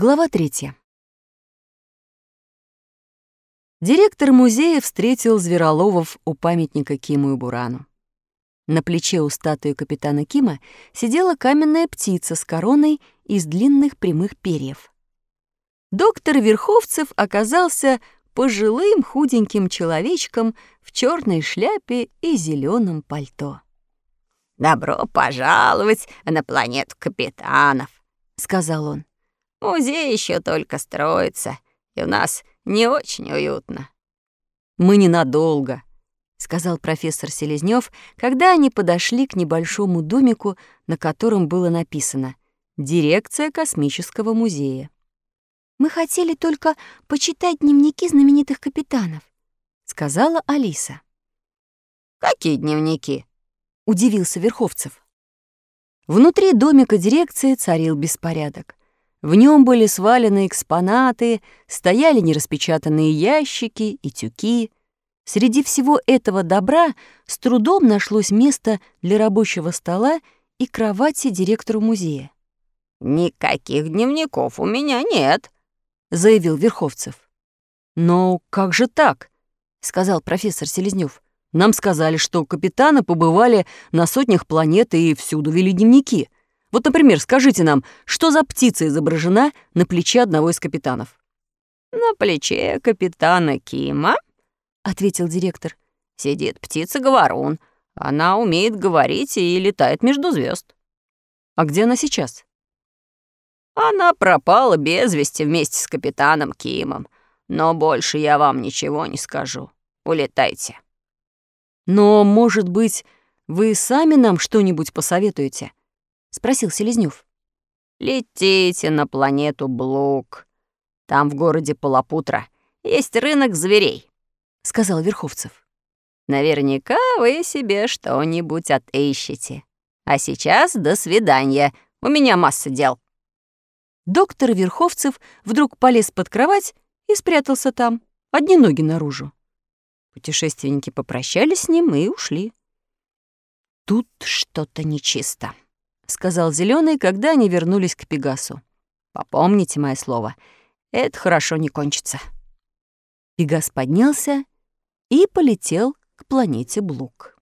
Глава третья. Директор музея встретил Звероловов у памятника Киму и Бурану. На плече у статуи капитана Кима сидела каменная птица с короной из длинных прямых перьев. Доктор Верховцев оказался пожилым худеньким человечком в черной шляпе и зеленом пальто. «Добро пожаловать на планету капитанов», — сказал он. Музей еще только строится, и у нас не очень уютно». «Мы ненадолго», — сказал профессор Селезнёв, когда они подошли к небольшому домику, на котором было написано «Дирекция космического музея». «Мы хотели только почитать дневники знаменитых капитанов», — сказала Алиса. «Какие дневники?» — удивился Верховцев. Внутри домика дирекции царил беспорядок. В нем были свалены экспонаты, стояли нераспечатанные ящики и тюки. Среди всего этого добра с трудом нашлось место для рабочего стола и кровати директору музея. «Никаких дневников у меня нет», — заявил Верховцев. «Но как же так?» — сказал профессор Селезнёв. «Нам сказали, что капитаны побывали на сотнях планет и всюду вели дневники». Вот, например, скажите нам, что за птица изображена на плече одного из капитанов?» «На плече капитана Кима», — ответил директор, — «сидит птица-говорун. Она умеет говорить и летает между звезд. «А где она сейчас?» «Она пропала без вести вместе с капитаном Кимом. Но больше я вам ничего не скажу. Улетайте». «Но, может быть, вы сами нам что-нибудь посоветуете?» — спросил Селезнёв. «Летите на планету Блук. Там в городе Полопутра есть рынок зверей», — сказал Верховцев. «Наверняка вы себе что-нибудь отыщете. А сейчас до свидания. У меня масса дел». Доктор Верховцев вдруг полез под кровать и спрятался там, одни ноги наружу. Путешественники попрощались с ним и ушли. «Тут что-то нечисто», — сказал Зеленый, когда они вернулись к Пегасу. «Попомните мое слово, это хорошо не кончится». Пегас поднялся и полетел к планете Блук.